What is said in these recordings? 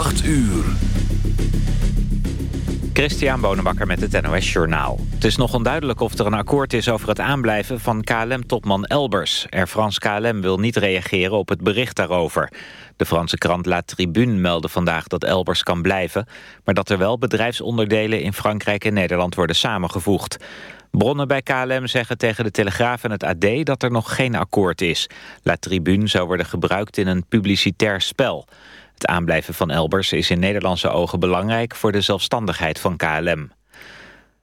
8 uur. Christian Bonenbakker met het NOS Journaal. Het is nog onduidelijk of er een akkoord is over het aanblijven van KLM-topman Elbers. Air France KLM wil niet reageren op het bericht daarover. De Franse krant La Tribune meldde vandaag dat Elbers kan blijven... maar dat er wel bedrijfsonderdelen in Frankrijk en Nederland worden samengevoegd. Bronnen bij KLM zeggen tegen de Telegraaf en het AD dat er nog geen akkoord is. La Tribune zou worden gebruikt in een publicitair spel... Het aanblijven van Elbers is in Nederlandse ogen belangrijk voor de zelfstandigheid van KLM.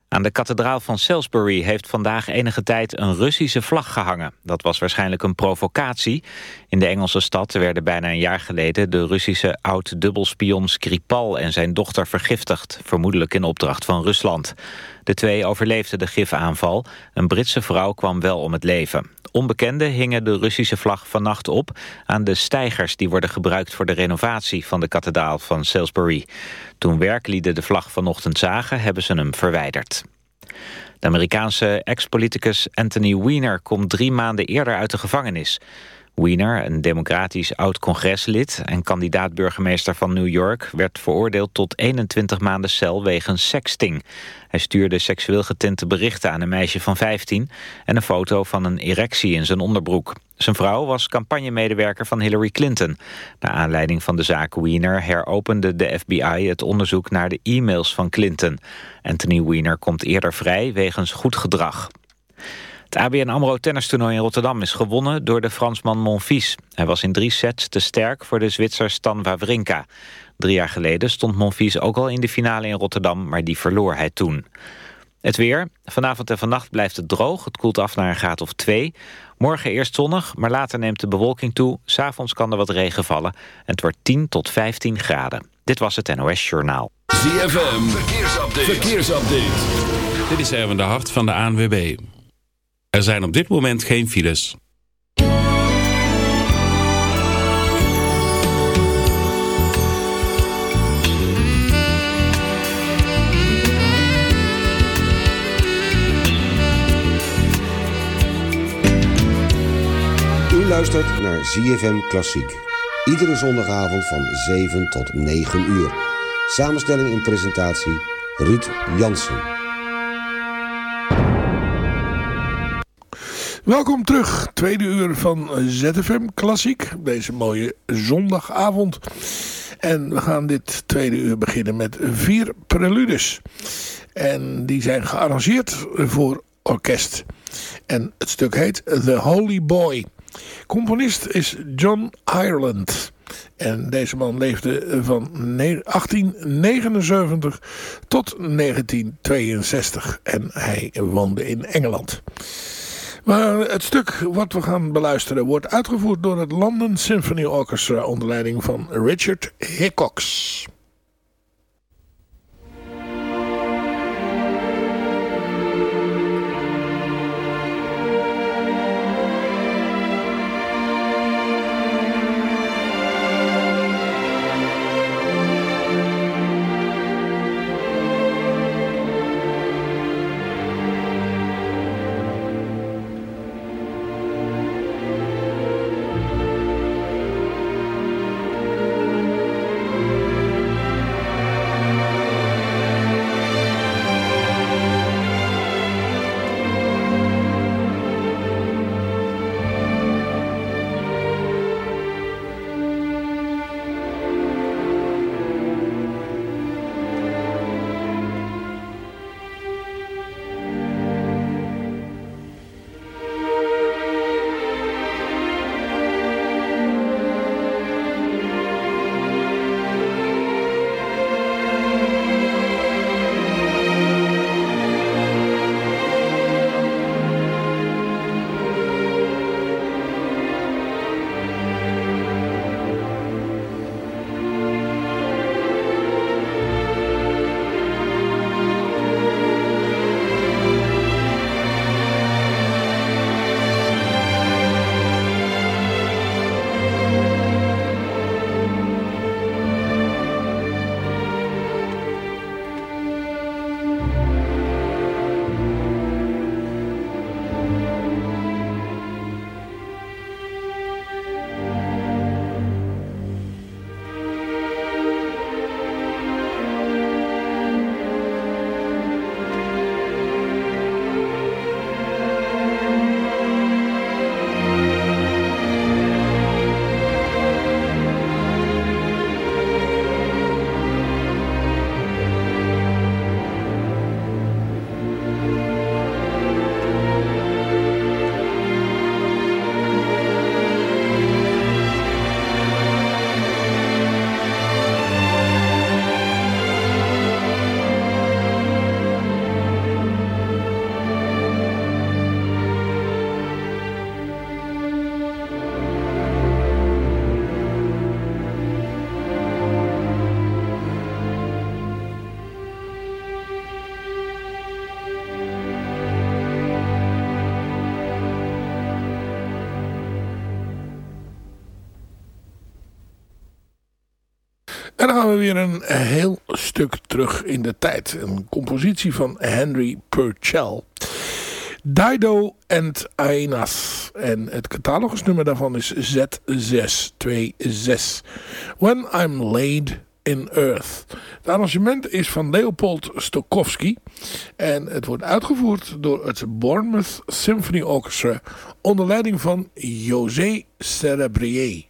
Aan de kathedraal van Salisbury heeft vandaag enige tijd een Russische vlag gehangen. Dat was waarschijnlijk een provocatie. In de Engelse stad werden bijna een jaar geleden de Russische oud-dubbelspion Skripal en zijn dochter vergiftigd, vermoedelijk in opdracht van Rusland. De twee overleefden de gifaanval. Een Britse vrouw kwam wel om het leven. Onbekenden hingen de Russische vlag vannacht op aan de stijgers die worden gebruikt voor de renovatie van de kathedraal van Salisbury. Toen werklieden de vlag vanochtend zagen, hebben ze hem verwijderd. De Amerikaanse ex-politicus Anthony Weiner komt drie maanden eerder uit de gevangenis. Wiener, een democratisch oud-congreslid en kandidaat-burgemeester van New York... werd veroordeeld tot 21 maanden cel wegens sexting. Hij stuurde seksueel getinte berichten aan een meisje van 15... en een foto van een erectie in zijn onderbroek. Zijn vrouw was campagnemedewerker van Hillary Clinton. Naar aanleiding van de zaak Wiener heropende de FBI het onderzoek naar de e-mails van Clinton. Anthony Wiener komt eerder vrij wegens goed gedrag. Het ABN AMRO tennistoernooi in Rotterdam is gewonnen door de Fransman Monfils. Hij was in drie sets te sterk voor de Zwitser Stan Wawrinka. Drie jaar geleden stond Monfils ook al in de finale in Rotterdam, maar die verloor hij toen. Het weer. Vanavond en vannacht blijft het droog. Het koelt af naar een graad of twee. Morgen eerst zonnig, maar later neemt de bewolking toe. S'avonds kan er wat regen vallen. En het wordt 10 tot 15 graden. Dit was het NOS Journaal. ZFM. Verkeersupdate. Verkeersupdate. Dit is Erwin de Hart van de ANWB. Er zijn op dit moment geen files. U luistert naar ZFM Klassiek. Iedere zondagavond van 7 tot 9 uur. Samenstelling en presentatie Ruud Jansen. Welkom terug, tweede uur van ZFM Klassiek, deze mooie zondagavond. En we gaan dit tweede uur beginnen met vier preludes. En die zijn gearrangeerd voor orkest. En het stuk heet The Holy Boy. Componist is John Ireland. En deze man leefde van 1879 tot 1962. En hij woonde in Engeland. Maar het stuk wat we gaan beluisteren wordt uitgevoerd door het London Symphony Orchestra onder leiding van Richard Hickox. We weer een heel stuk terug in de tijd. Een compositie van Henry Purcell. Dido and Aenas. En het catalogusnummer daarvan is Z626. When I'm Laid in Earth. Het arrangement is van Leopold Stokowski. En het wordt uitgevoerd door het Bournemouth Symphony Orchestra onder leiding van José Cerebrier.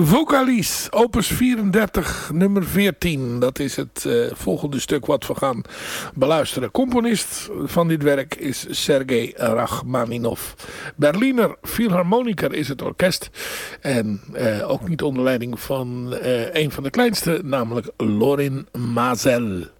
Vocalies, opus 34, nummer 14. Dat is het uh, volgende stuk wat we gaan beluisteren. Componist van dit werk is Sergei Rachmaninov. Berliner Philharmoniker is het orkest. En uh, ook niet onder leiding van uh, een van de kleinste, namelijk Lorin Mazel.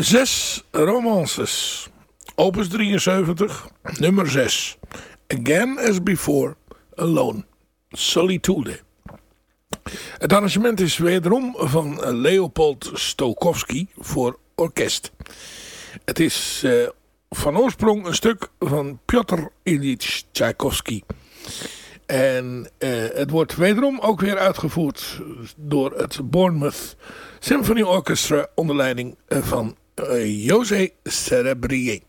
Zes romances. Opus 73, nummer 6. Again as before, alone. Solitude. Het arrangement is wederom van Leopold Stokowski voor orkest. Het is uh, van oorsprong een stuk van Piotr Ilyich Tchaikovsky. En uh, het wordt wederom ook weer uitgevoerd door het Bournemouth Symphony Orchestra onder leiding van uh, José Cerebrier.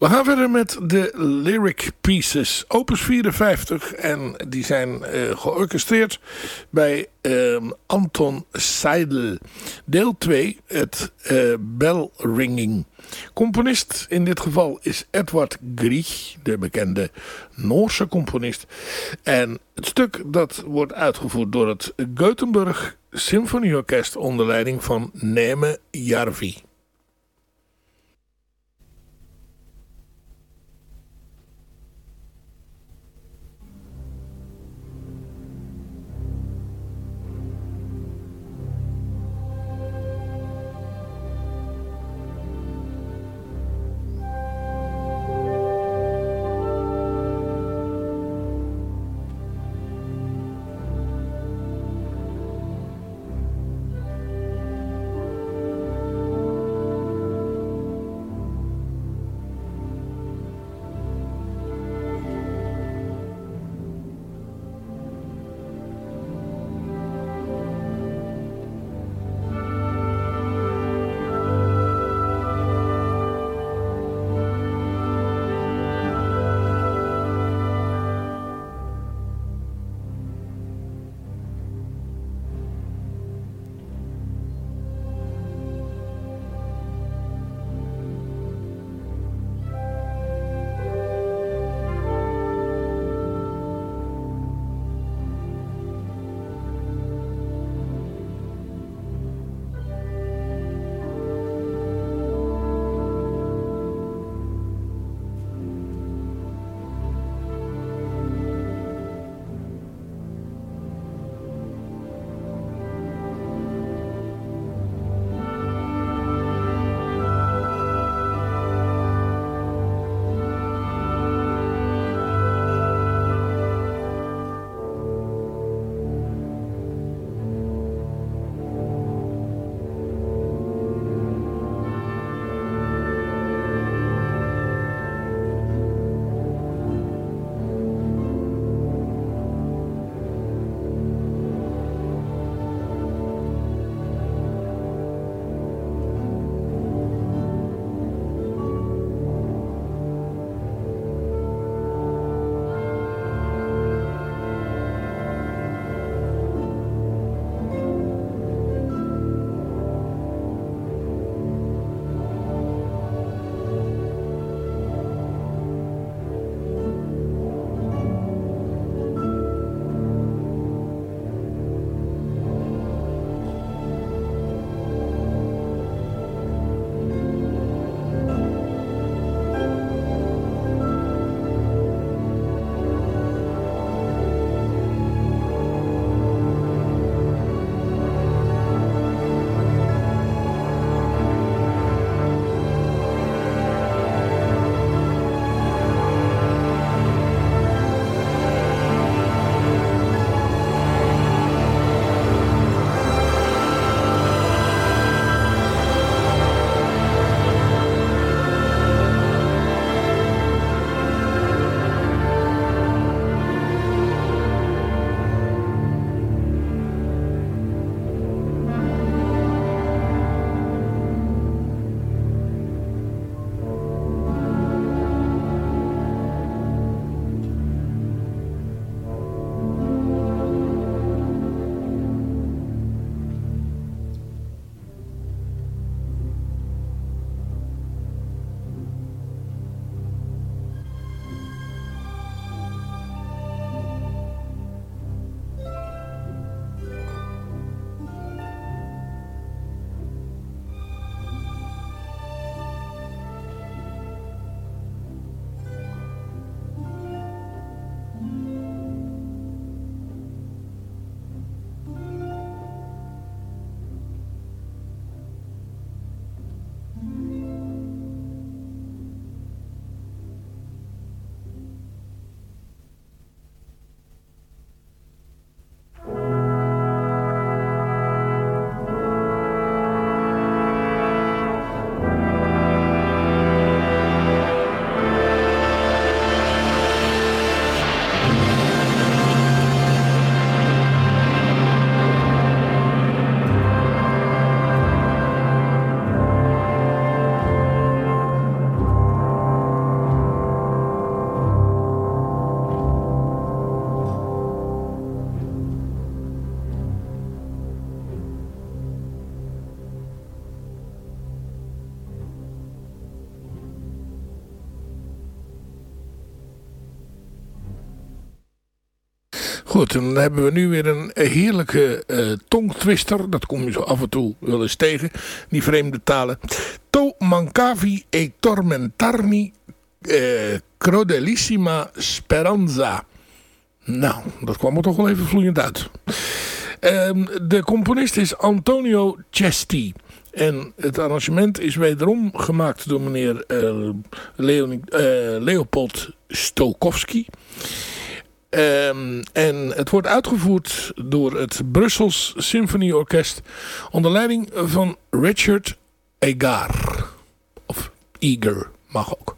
We gaan verder met de Lyric Pieces, opus 54. En die zijn uh, georchestreerd bij uh, Anton Seidel. Deel 2, het uh, bell ringing. Componist in dit geval is Edward Grieg, de bekende Noorse componist. En het stuk dat wordt uitgevoerd door het Gothenburg Symfonieorkest onder leiding van Neme Jarvi. Dan hebben we nu weer een heerlijke uh, tongtwister. Dat kom je zo af en toe wel eens tegen, die vreemde talen. To mancavi e tormentarmi eh, speranza. Nou, dat kwam er toch wel even vloeiend uit. Um, de componist is Antonio Cesti. En het arrangement is wederom gemaakt door meneer uh, Leopold Stokowski. Um, en het wordt uitgevoerd door het Brussels Symfonieorkest onder leiding van Richard Egar. Of Eager mag ook.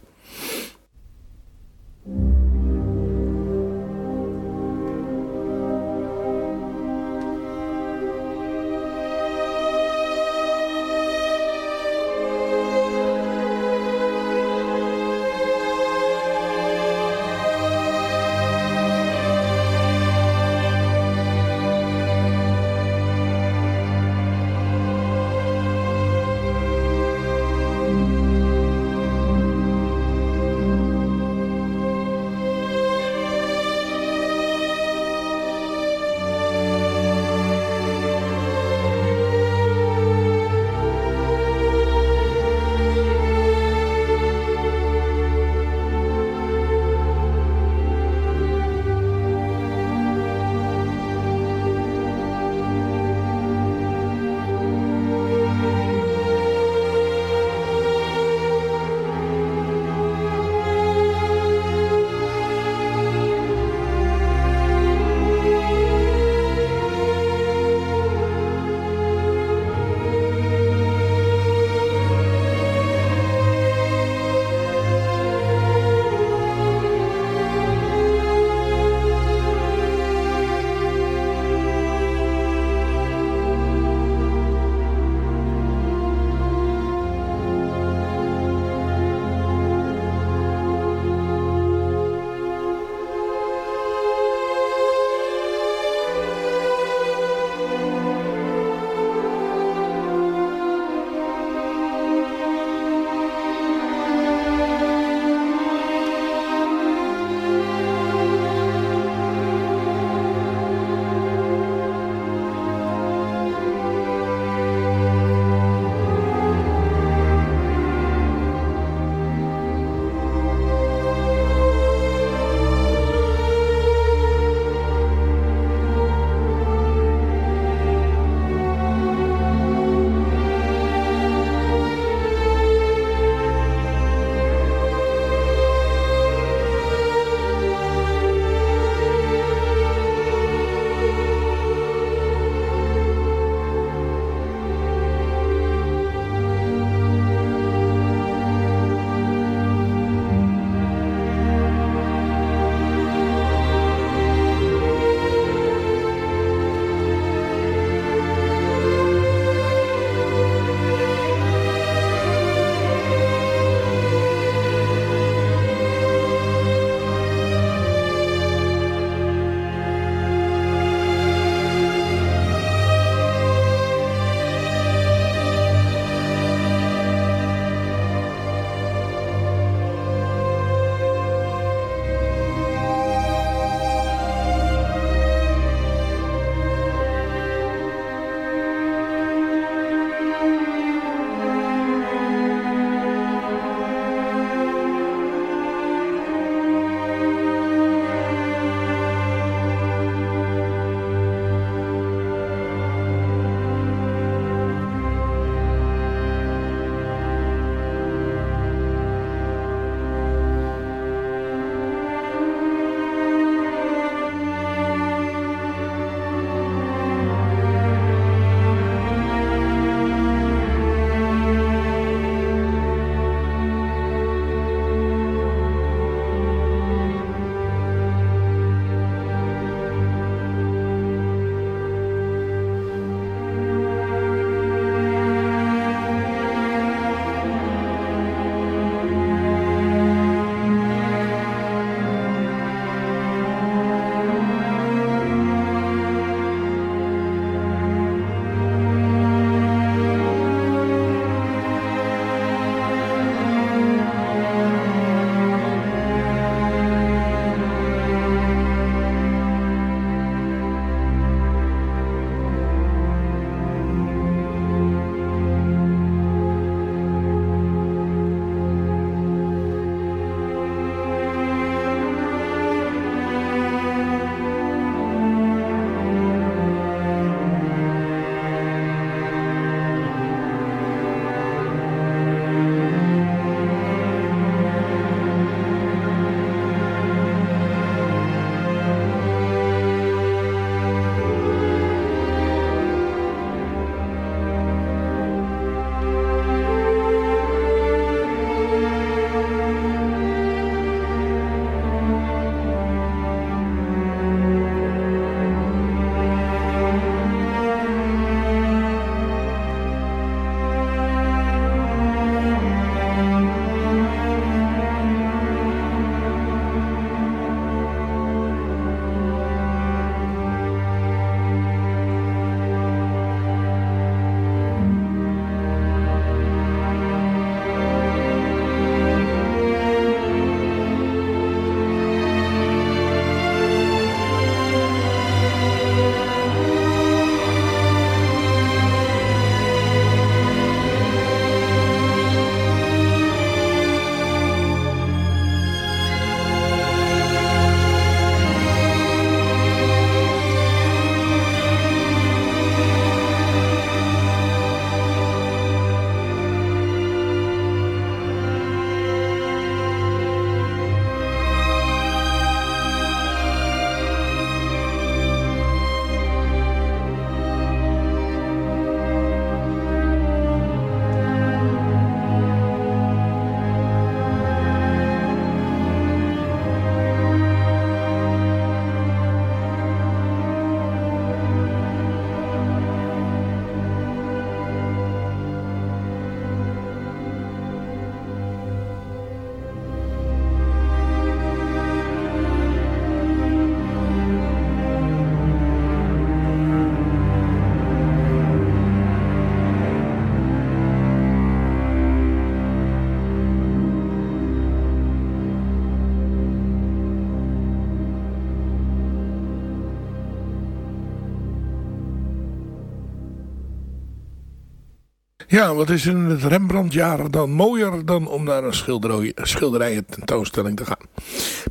Ja, wat is in het Rembrandtjaar dan mooier dan om naar een schilderij, schilderijen tentoonstelling te gaan.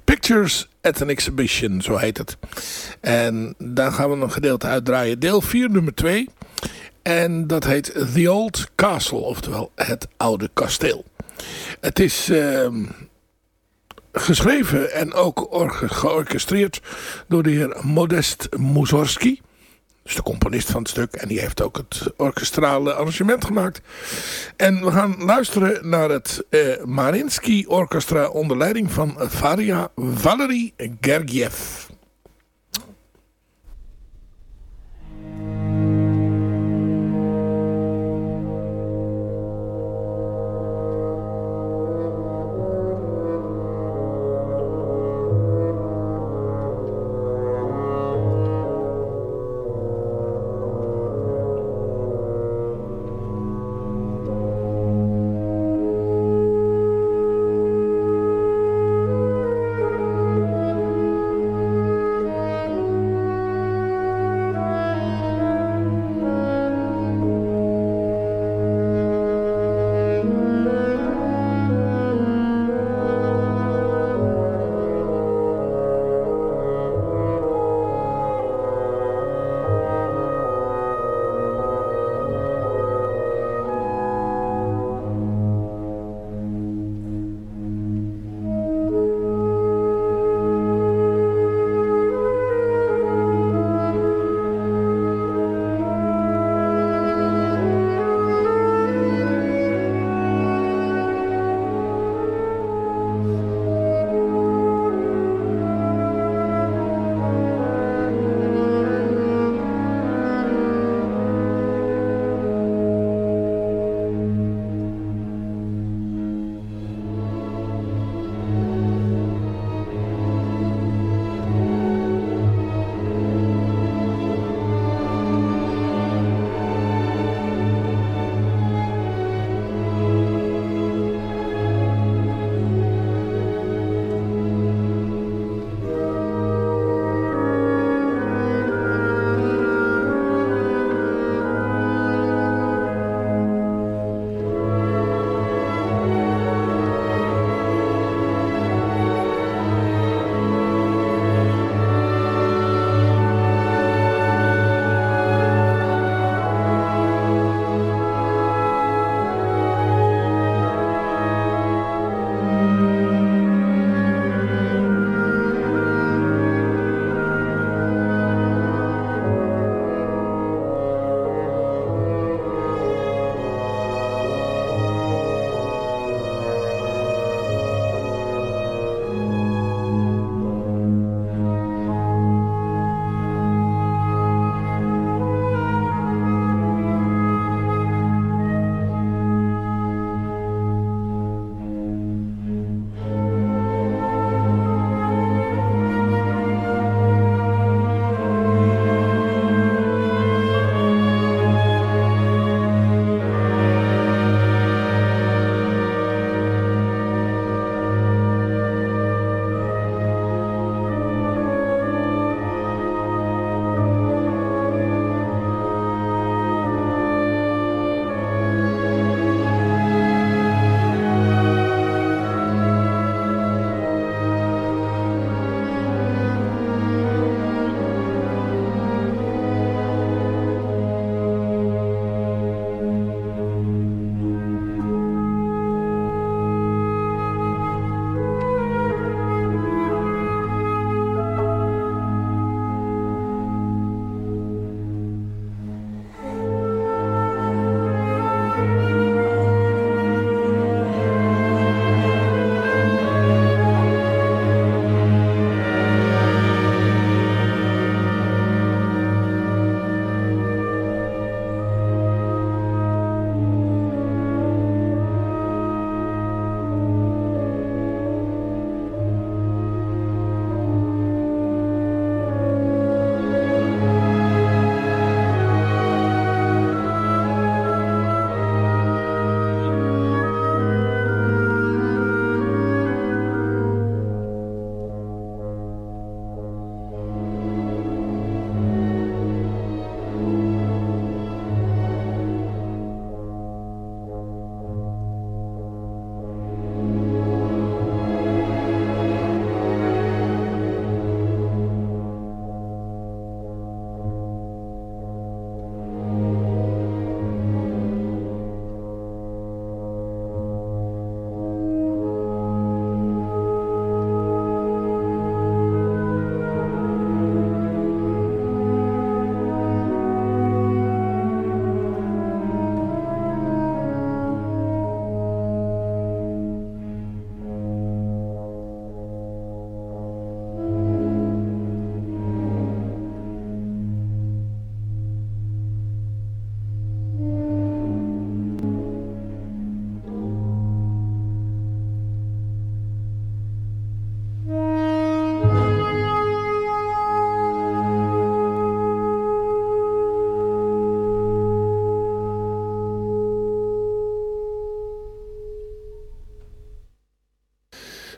Pictures at an Exhibition, zo heet het. En daar gaan we een gedeelte uitdraaien. Deel 4, nummer 2. En dat heet The Old Castle, oftewel het oude kasteel. Het is uh, geschreven en ook georchestreerd door de heer Modest Mussorgsky is de componist van het stuk. En die heeft ook het orkestrale arrangement gemaakt. En we gaan luisteren naar het uh, Marinsky Orchestra onder leiding van Varia Valery Gergiev.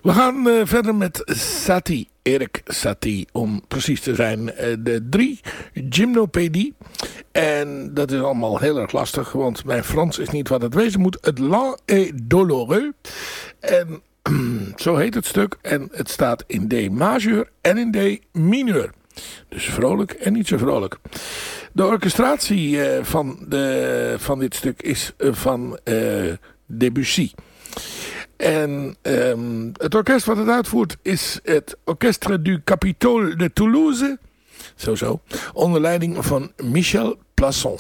We gaan uh, verder met Satie, Erik Satie, om precies te zijn. Uh, de drie gymnopedie. En dat is allemaal heel erg lastig, want mijn Frans is niet wat het wezen moet. Het lent et douloureux. En zo heet het stuk. En het staat in D majeur en in D mineur. Dus vrolijk en niet zo vrolijk. De orchestratie uh, van, de, van dit stuk is van Debussy. En um, het orkest wat het uitvoert is het Orchestre du Capitole de Toulouse. Zo zo. Onder leiding van Michel Plasson.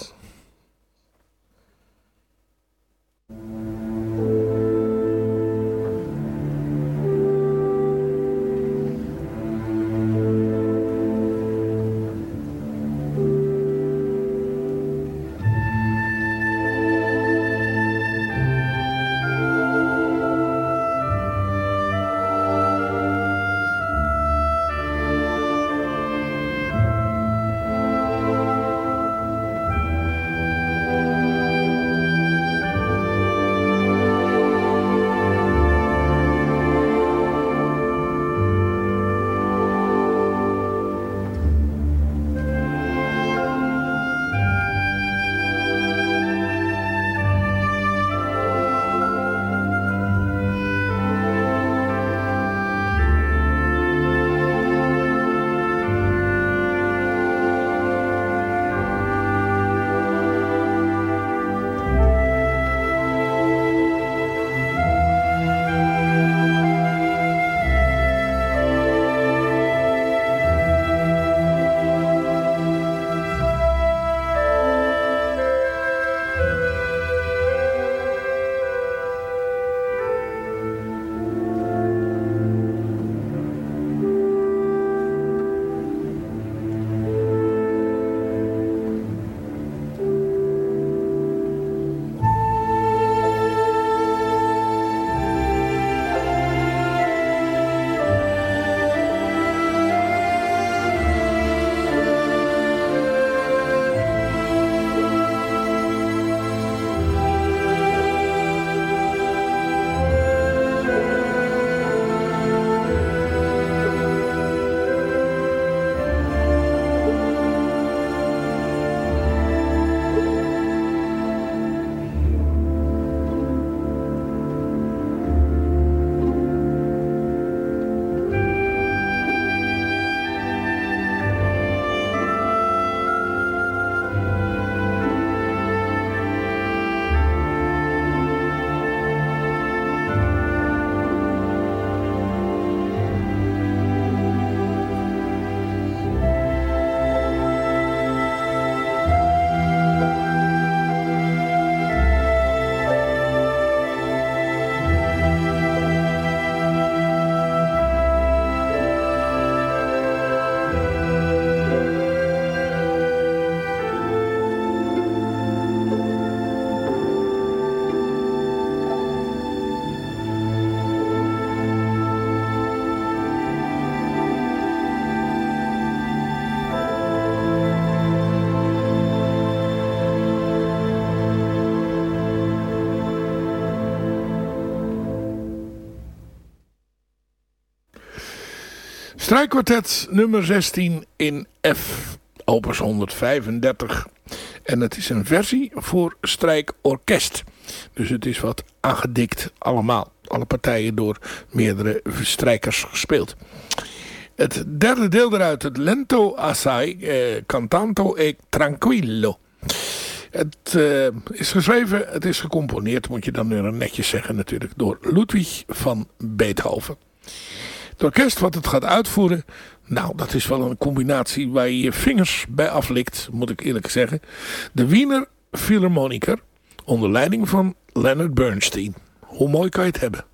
Strijkkwartet nummer 16 in F, opus 135. En het is een versie voor strijkorkest. Dus het is wat aangedikt allemaal. Alle partijen door meerdere strijkers gespeeld. Het derde deel eruit, het Lento Assai, eh, Cantanto e Tranquillo. Het uh, is geschreven, het is gecomponeerd, moet je dan nu netjes zeggen natuurlijk, door Ludwig van Beethoven. Het orkest wat het gaat uitvoeren, nou dat is wel een combinatie waar je je vingers bij aflikt, moet ik eerlijk zeggen. De Wiener Philharmoniker, onder leiding van Leonard Bernstein. Hoe mooi kan je het hebben?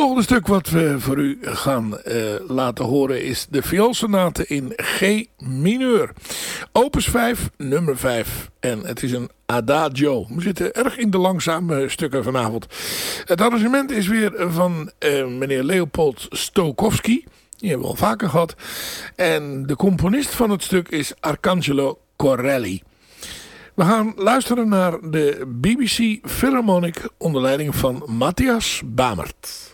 Volgende stuk wat we voor u gaan uh, laten horen is de vioolsonate in G mineur. Opus 5, nummer 5. En het is een adagio. We zitten erg in de langzame stukken vanavond. Het arrangement is weer van uh, meneer Leopold Stokowski. Die hebben we al vaker gehad. En de componist van het stuk is Arcangelo Corelli. We gaan luisteren naar de BBC Philharmonic onder leiding van Matthias Bamert.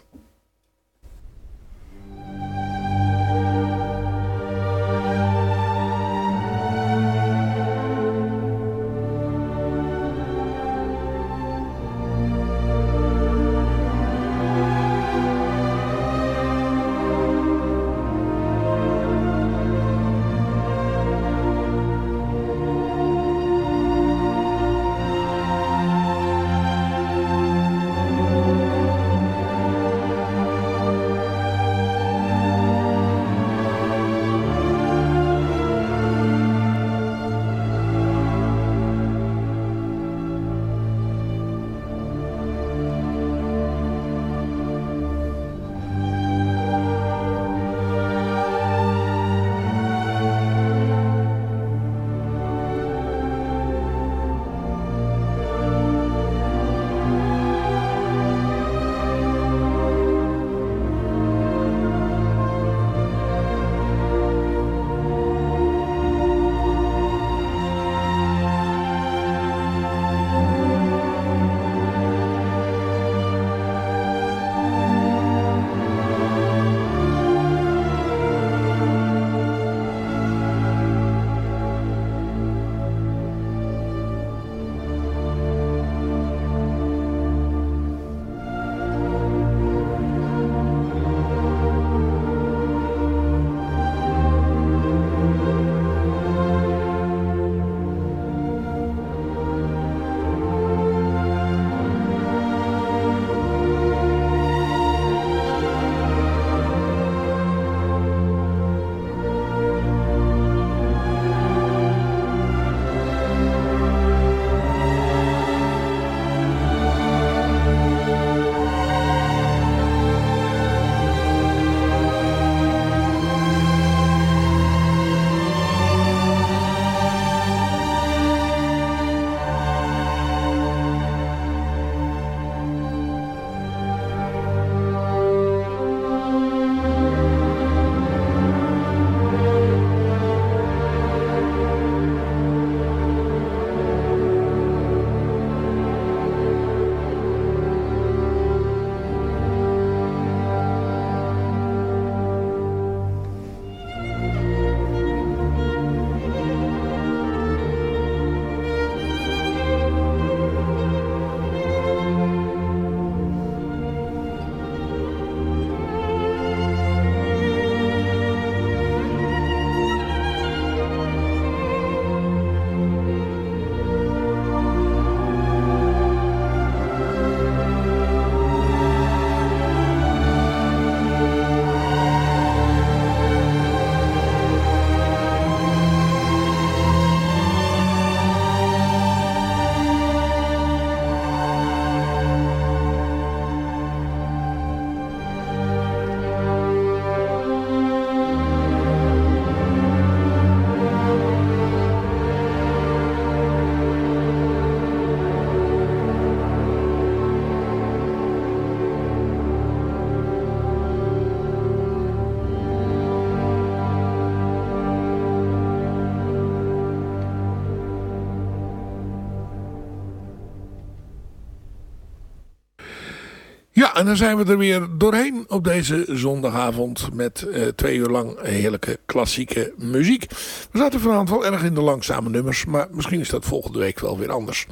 Ja, en dan zijn we er weer doorheen op deze zondagavond met uh, twee uur lang heerlijke klassieke muziek. We zaten vanavond wel erg in de langzame nummers, maar misschien is dat volgende week wel weer anders.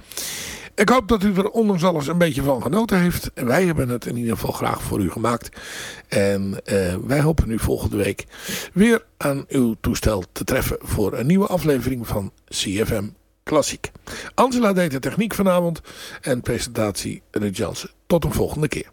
Ik hoop dat u er ondanks alles een beetje van genoten heeft. En wij hebben het in ieder geval graag voor u gemaakt. En uh, wij hopen u volgende week weer aan uw toestel te treffen voor een nieuwe aflevering van CFM Klassiek. Angela deed de techniek vanavond en presentatie Ruud Jansen. Tot een volgende keer.